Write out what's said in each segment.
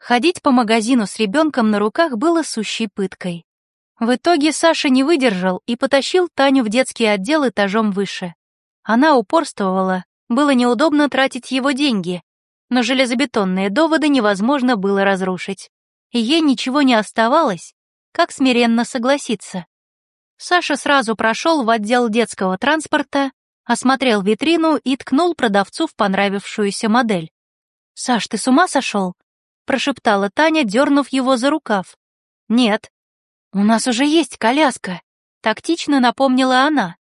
Ходить по магазину с ребенком на руках было сущей пыткой. В итоге Саша не выдержал и потащил Таню в детский отдел этажом выше. Она упорствовала, было неудобно тратить его деньги, но железобетонные доводы невозможно было разрушить. И ей ничего не оставалось, как смиренно согласиться. Саша сразу прошел в отдел детского транспорта, осмотрел витрину и ткнул продавцу в понравившуюся модель. «Саш, ты с ума сошел?» — прошептала Таня, дернув его за рукав. «Нет, у нас уже есть коляска», — тактично напомнила она.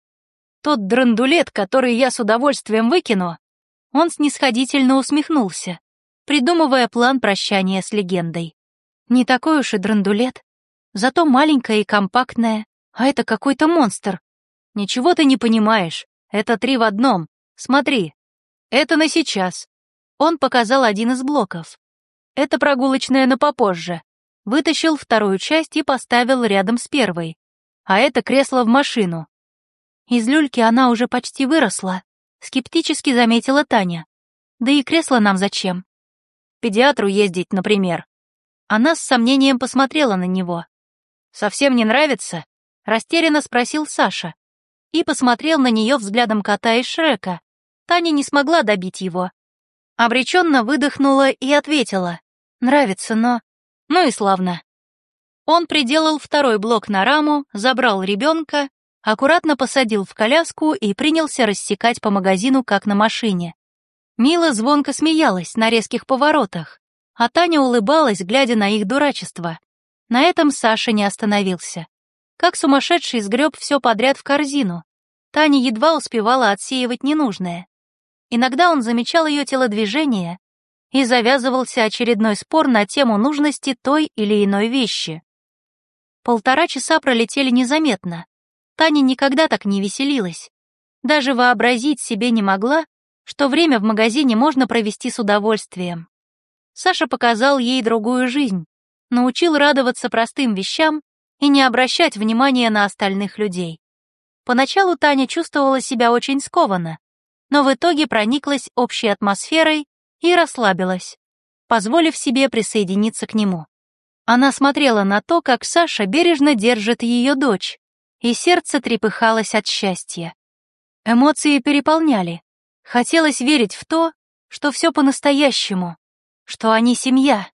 «Тот драндулет, который я с удовольствием выкину». Он снисходительно усмехнулся, придумывая план прощания с легендой. «Не такой уж и драндулет, зато маленькая и компактная, а это какой-то монстр. Ничего ты не понимаешь, это три в одном. Смотри, это на сейчас. Он показал один из блоков. Это прогулочная на попозже. Вытащил вторую часть и поставил рядом с первой. А это кресло в машину. Из люльки она уже почти выросла, скептически заметила Таня. Да и кресло нам зачем? Педиатру ездить, например. Она с сомнением посмотрела на него. Совсем не нравится? Растерянно спросил Саша. И посмотрел на нее взглядом кота из Шрека. Таня не смогла добить его. Обреченно выдохнула и ответила. «Нравится, но...» «Ну и славно». Он приделал второй блок на раму, забрал ребенка, аккуратно посадил в коляску и принялся рассекать по магазину, как на машине. Мила звонко смеялась на резких поворотах, а Таня улыбалась, глядя на их дурачество. На этом Саша не остановился. Как сумасшедший сгреб все подряд в корзину. Таня едва успевала отсеивать ненужное. Иногда он замечал ее телодвижение, и завязывался очередной спор на тему нужности той или иной вещи. Полтора часа пролетели незаметно. Таня никогда так не веселилась. Даже вообразить себе не могла, что время в магазине можно провести с удовольствием. Саша показал ей другую жизнь, научил радоваться простым вещам и не обращать внимания на остальных людей. Поначалу Таня чувствовала себя очень скованно, но в итоге прониклась общей атмосферой и расслабилась, позволив себе присоединиться к нему. Она смотрела на то, как Саша бережно держит ее дочь, и сердце трепыхалось от счастья. Эмоции переполняли. Хотелось верить в то, что все по-настоящему, что они семья.